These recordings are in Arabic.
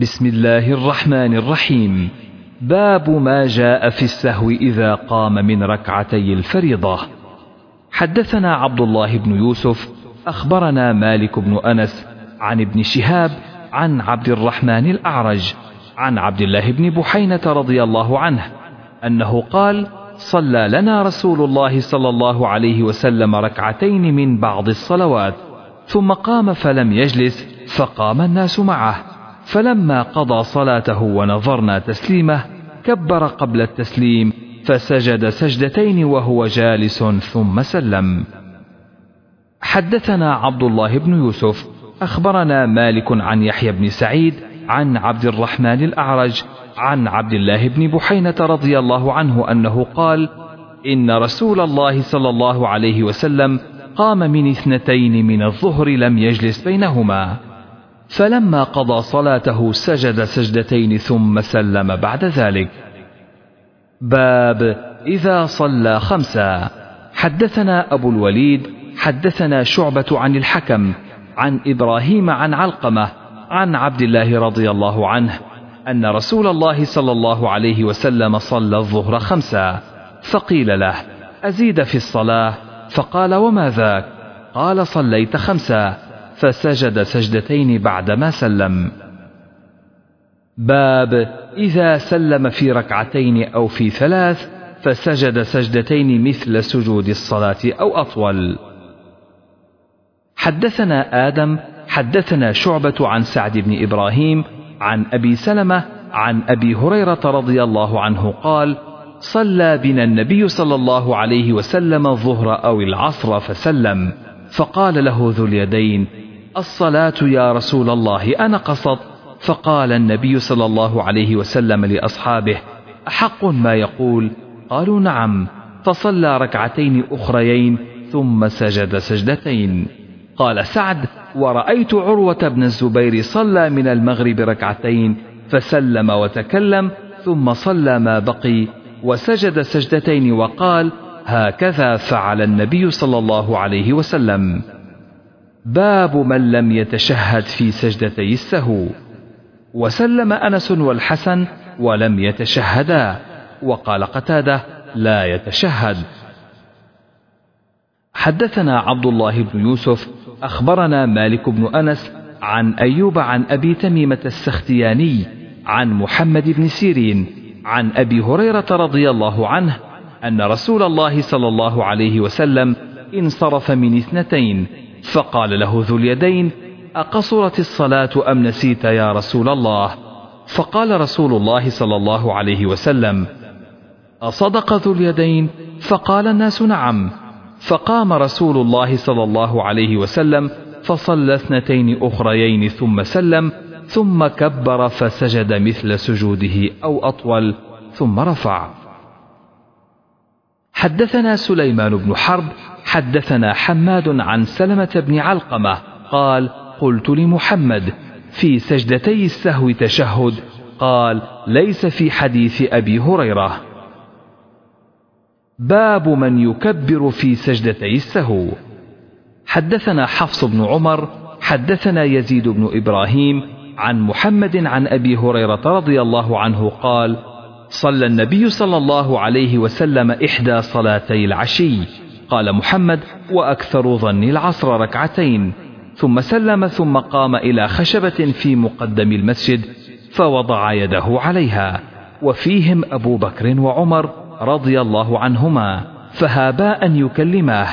بسم الله الرحمن الرحيم. باب ما جاء في السهو إذا قام من ركعتي الفريضة. حدثنا عبد الله بن يوسف أخبرنا مالك بن أنس عن ابن شهاب عن عبد الرحمن الأعرج عن عبد الله بن بحينة رضي الله عنه أنه قال صلى لنا رسول الله صلى الله عليه وسلم ركعتين من بعض الصلوات ثم قام فلم يجلس فقام الناس معه. فلما قضى صلاته ونظرنا تسليمه كبر قبل التسليم فسجد سجدتين وهو جالس ثم سلم. حدثنا عبد الله بن يوسف أخبرنا مالك عن يحيى بن سعيد عن عبد الرحمن الأعرج عن عبد الله بن بحينة رضي الله عنه أنه قال إن رسول الله صلى الله عليه وسلم قام من اثنتين من الظهر لم يجلس بينهما. فلما قضى صلاته سجد سجدتين ثم سلم بعد ذلك. باب إذا صلى خمسا. حدثنا أبو الوليد حدثنا شعبة عن الحكم عن إبراهيم عن علقمة عن عبد الله رضي الله عنه أن رسول الله صلى الله عليه وسلم صلى الظهر خمسا. فقيل له أزيد في الصلاة؟ فقال وما ذاك؟ قال صليت خمسا. فسجد سجدتين بعدما سلم. باب إذا سلم في ركعتين أو في ثلاث فسجد سجدتين مثل سجود الصلاة أو أطول. حدثنا آدم حدثنا شعبة عن سعد بن إبراهيم عن أبي سلمة عن أبي هريرة رضي الله عنه قال صلى بنا النبي صلى الله عليه وسلم الظهر أو العصر فسلم. فقال له ذو اليدين الصلاة يا رسول الله أنا قصد فقال النبي صلى الله عليه وسلم لأصحابه أحق ما يقول؟ قالوا نعم فصلى ركعتين أخريين ثم سجد سجدتين. قال سعد ورأيت عروة بن الزبير صلى من المغرب ركعتين فسلم وتكلم ثم صلى ما بقي وسجد سجدتين وقال هكذا فعل النبي صلى الله عليه وسلم. باب من لم يتشهد في سجدتي السهو. وسلم أنس والحسن ولم يتشهدا وقال قتادة لا يتشهد. حدثنا عبد الله بن يوسف أخبرنا مالك بن أنس عن أيوب عن أبي تميمة السختياني عن محمد بن سيرين عن أبي هريرة رضي الله عنه أن رسول الله صلى الله عليه وسلم انصرف من اثنتين فقال له ذو اليدين أقصرت الصلاة أم نسيت يا رسول الله؟ فقال رسول الله صلى الله عليه وسلم أصدق ذو اليدين؟ فقال الناس نعم. فقام رسول الله صلى الله عليه وسلم فصلى اثنتين أخريين ثم سلم ثم كبر فسجد مثل سجوده أو أطول ثم رفع. حدثنا سليمان بن حرب حدثنا حماد عن سلمة بن علقمة قال قلت لمحمد في سجدتي السهو تشهد. قال ليس في حديث أبي هريرة. باب من يكبر في سجدتي السهو. حدثنا حفص بن عمر حدثنا يزيد بن إبراهيم عن محمد عن أبي هريرة رضي الله عنه قال صلى النبي صلى الله عليه وسلم إحدى صلاتي العشي. قال محمد وأكثر ظني العصر ركعتين. ثم سلم ثم قام إلى خشبة في مقدم المسجد فوضع يده عليها. وفيهم أبو بكر وعمر رضي الله عنهما فهابا أن يكلماه.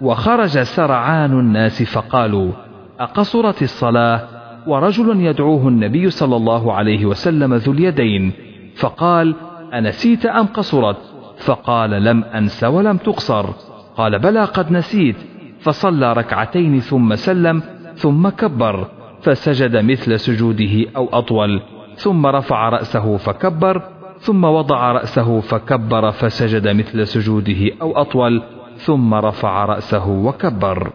وخرج سرعان الناس فقالوا أقصرت الصلاة؟ ورجل يدعوه النبي صلى الله عليه وسلم ذو اليدين. فقال أنسيت أم قصرت؟ فقال لم أنس ولم تقصر. قال بلى قد نسيت. فصلى ركعتين ثم سلم ثم كبر فسجد مثل سجوده أو أطول ثم رفع رأسه فكبر ثم وضع رأسه فكبر فسجد مثل سجوده أو أطول ثم رفع رأسه وكبر.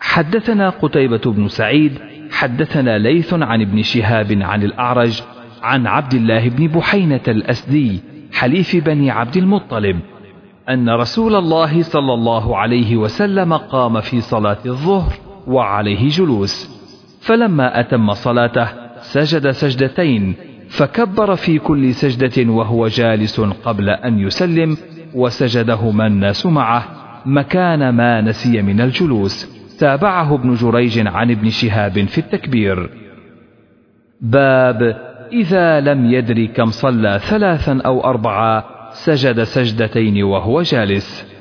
حدثنا قتيبة بن سعيد حدثنا ليث عن ابن شهاب عن الأعرج عن عبد الله بن بحينة الأسدي حليف بني عبد المطلب أن رسول الله صلى الله عليه وسلم قام في صلاة الظهر وعليه جلوس. فلما أتم صلاته سجد سجدتين فكبر في كل سجدة وهو جالس قبل أن يسلم وسجدهما الناس معه مكان ما نسي من الجلوس. تابعه ابن جريج عن ابن شهاب في التكبير. باب إذا لم يدر كم صلى ثلاثا أو أربعا سجد سجدتين وهو جالس.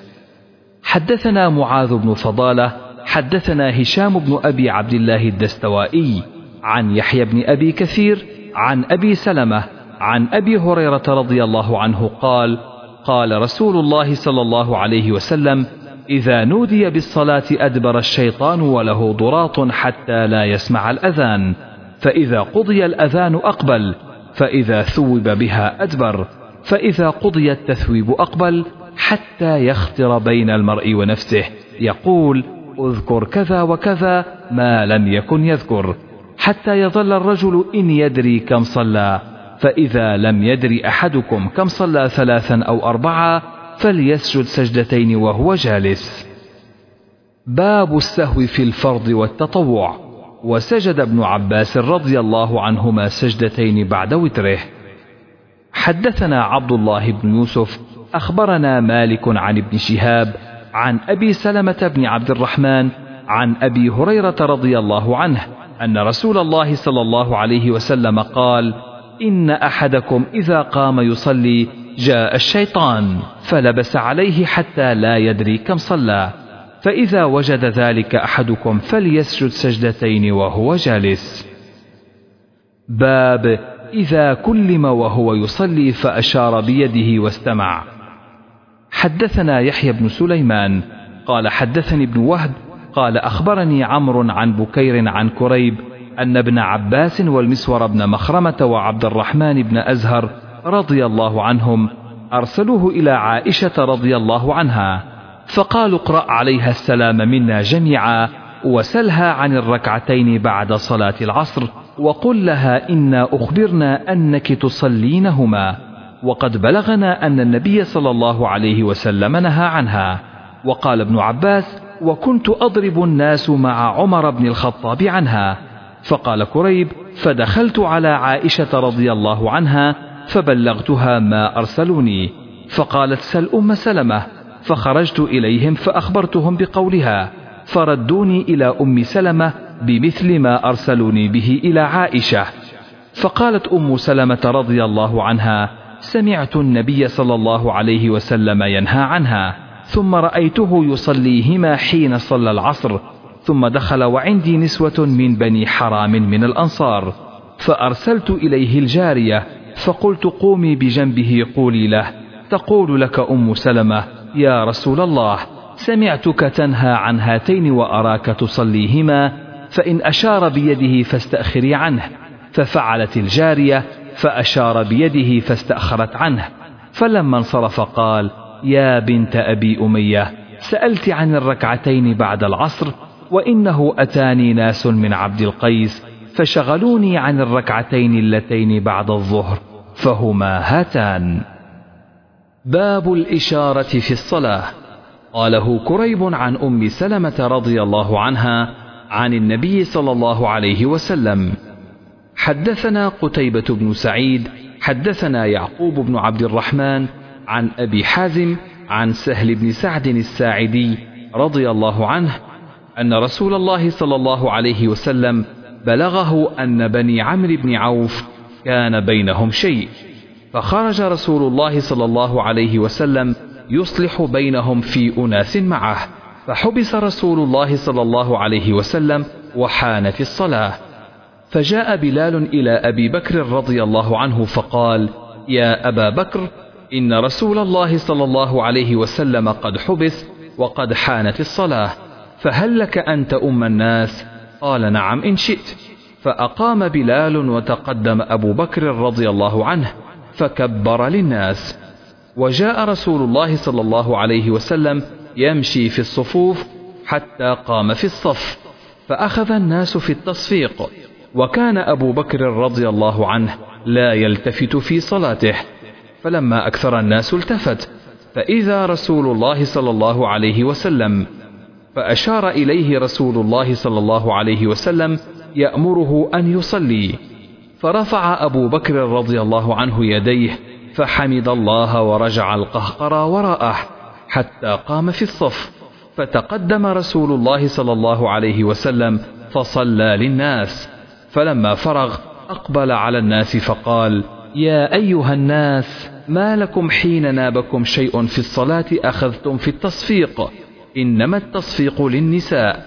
حدثنا معاذ بن فضالة حدثنا هشام بن أبي عبد الله الدستوائي عن يحيى بن أبي كثير عن أبي سلمة عن أبي هريرة رضي الله عنه قال قال رسول الله صلى الله عليه وسلم إذا نودي بالصلاة أدبر الشيطان وله ضراط حتى لا يسمع الأذان فإذا قضي الأذان أقبل فإذا ثوب بها أدبر. فإذا قضي التثويب أقبل حتى يختر بين المرء ونفسه. يقول أذكر كذا وكذا ما لم يكن يذكر حتى يظل الرجل إن يدري كم صلى. فإذا لم يدري أحدكم كم صلى ثلاثا أو أربعة فليسجد سجدتين وهو جالس. باب السهو في الفرض والتطوع. وسجد ابن عباس رضي الله عنهما سجدتين بعد وتره. حدثنا عبد الله بن يوسف أخبرنا مالك عن ابن شهاب عن أبي سلمة بن عبد الرحمن عن أبي هريرة رضي الله عنه أن رسول الله صلى الله عليه وسلم قال إن أحدكم إذا قام يصلي جاء الشيطان فلبس عليه حتى لا يدري كم صلى فإذا وجد ذلك أحدكم فليسجد سجدتين وهو جالس. باب إذا كلم وهو يصلي فأشار بيده واستمع. حدثنا يحيى بن سليمان قال حدثني ابن وهب قال أخبرني عمرو عن بكير عن كريب أن ابن عباس والمسور بن مخرمة وعبد الرحمن بن أزهر رضي الله عنهم أرسلوه إلى عائشة رضي الله عنها فقالوا اقرأ عليها السلام منا جميعا وسلها عن الركعتين بعد صلاة العصر. وقل لها إنا أخبرنا أنك تصلينهما وقد بلغنا أن النبي صلى الله عليه وسلم نهى عنها. وقال ابن عباس وكنت أضرب الناس مع عمر بن الخطاب عنها فقال كريب فدخلت على عائشة رضي الله عنها فبلغتها ما أرسلوني فقالت سل أم سلمة فخرجت إليهم فأخبرتهم بقولها فردوني إلى أم سلمة بمثل ما أرسلوني به إلى عائشة. فقالت أم سلمة رضي الله عنها سمعت النبي صلى الله عليه وسلم ينهى عنها ثم رأيته يصليهما حين صلى العصر ثم دخل وعندي نسوة من بني حرام من الأنصار. فأرسلت إليه الجارية فقلت قومي بجنبه قولي له تقول لك أم سلمة يا رسول الله سمعتك تنهى عن هاتين وأراك تصليهما فإن أشار بيده فاستأخري عنه ففعلت الجارية فأشار بيده فاستأخرت عنه. فلما انصرف قال يا بنت أبي أمية سألت عن الركعتين بعد العصر وإنه أتاني ناس من عبد القيس فشغلوني عن الركعتين اللتين بعد الظهر فهما هاتان. باب الإشارة في الصلاة. قاله كريب عن أم سلمة رضي الله عنها عن النبي صلى الله عليه وسلم. حدثنا قتيبة بن سعيد حدثنا يعقوب بن عبد الرحمن عن أبي حازم عن سهل بن سعد الساعدي رضي الله عنه أن رسول الله صلى الله عليه وسلم بلغه أن بني عمرو بن عوف كان بينهم شيء. فخرج رسول الله صلى الله عليه وسلم يصلح بينهم في أناس معه. فحبس رسول الله صلى الله عليه وسلم وحانت الصلاة. فجاء بلال إلى أبي بكر رضي الله عنه فقال يا أبا بكر إن رسول الله صلى الله عليه وسلم قد حبس وقد حانت الصلاة. فهل لك أن تؤم الناس؟ قال نعم إن شئت. فأقام بلال وتقدم أبو بكر رضي الله عنه فكبر للناس. وجاء رسول الله صلى الله عليه وسلم يمشي في الصفوف حتى قام في الصف فأخذ الناس في التصفيق. وكان أبو بكر رضي الله عنه لا يلتفت في صلاته فلما أكثر الناس التفت. فإذا رسول الله صلى الله عليه وسلم فأشار إليه رسول الله صلى الله عليه وسلم يأمره أن يصلي. فرفع أبو بكر رضي الله عنه يديه فحمد الله ورجع القهقرى وراءه. حتى قام في الصف فتقدم رسول الله صلى الله عليه وسلم فصلى للناس فلما فرغ أقبل على الناس فقال يا أيها الناس ما لكم حين نابكم شيء في الصلاة أخذتم في التصفيق؟ إنما التصفيق للنساء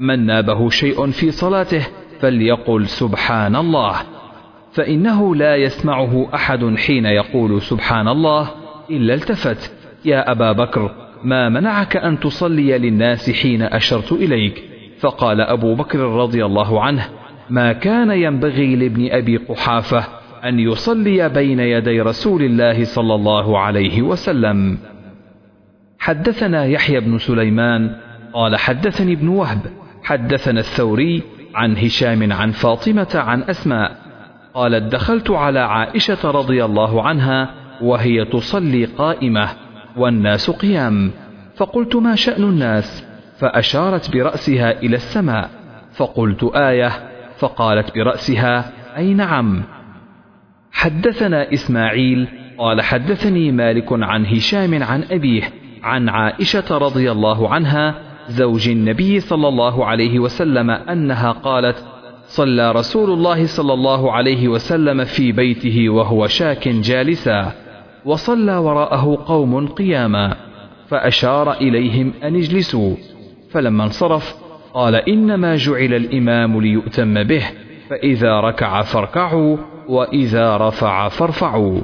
من نابه شيء في صلاته فليقل سبحان الله فإنه لا يسمعه أحد حين يقول سبحان الله إلا التفت. يا أبا بكر ما منعك أن تصلي للناس حين أشرت إليك؟ فقال أبو بكر رضي الله عنه ما كان ينبغي لابن أبي قحافة أن يصلي بين يدي رسول الله صلى الله عليه وسلم. حدثنا يحيى بن سليمان قال حدثني ابن وهب حدثنا الثوري عن هشام عن فاطمة عن أسماء قالت دخلت على عائشة رضي الله عنها وهي تصلي قائمة. والناس قيام. فقلت ما شأن الناس؟ فأشارت برأسها إلى السماء. فقلت آية. فقالت برأسها أي نعم. حدثنا إسماعيل. قال حدثني مالك عن هشام عن أبيه عن عائشة رضي الله عنها زوج النبي صلى الله عليه وسلم أنها قالت صلى رسول الله صلى الله عليه وسلم في بيته وهو شاك جالسا. وصلى وراءه قوم قياما فأشار إليهم أن اجلسوا. فلما انصرف قال إنما جعل الإمام ليؤتم به فإذا ركع فاركعوا وإذا رفع فارفعوا.